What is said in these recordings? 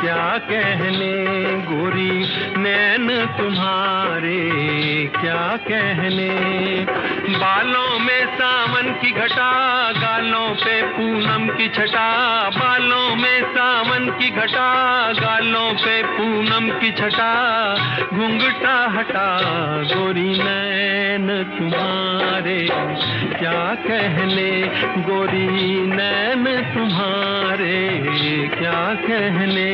क्या कहने गोरी नैन तुम्हारे, क्या कहने? बालों में सावन की घटा, गालों पे पूनम की छटा। बालों में सावन की घटा, गालों पे पूनम की छटा। घुंघटा हटा, गोरी नैन तुम्हारे। क्या कहले गोरी नैन तुम्हारे क्या कहने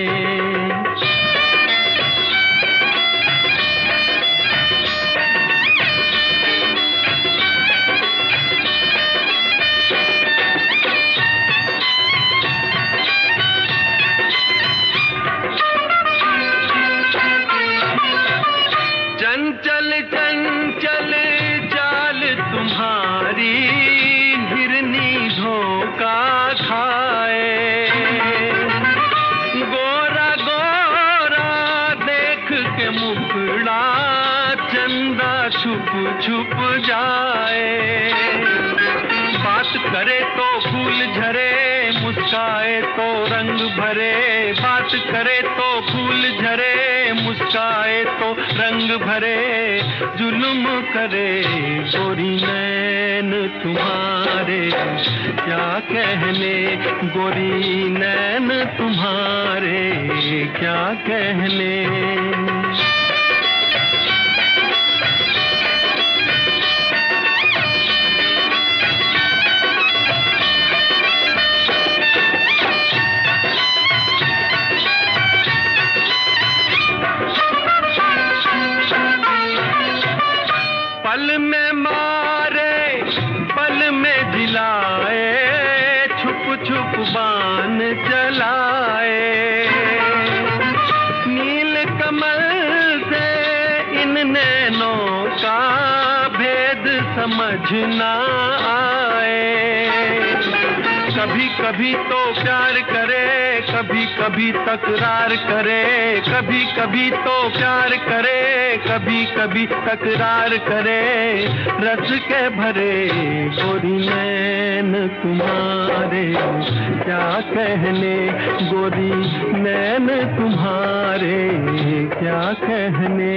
छुप छुप जाए। बात करे तो फूल झरे, मुस्काए तो रंग भरे। बात करे तो फूल झरे, मुस्काए तो रंग भरे। जुल्म करे गोरी नैन तुम्हारे। क्या कहने गोरी नैन तुम्हारे? क्या कहने पल में मारे पल में जिलाए छुप छुप बान चलाए नील कमल से इन नैनों का भेद समझ ना आए। कभी कभी तो प्यार करे कभी कभी तकरार करे कभी कभी तो प्यार करे कभी कभी तकरार करे। रस के भरे गोरी नैन तुम्हारे, क्या कहने गोरी नैन तुम्हारे, क्या कहने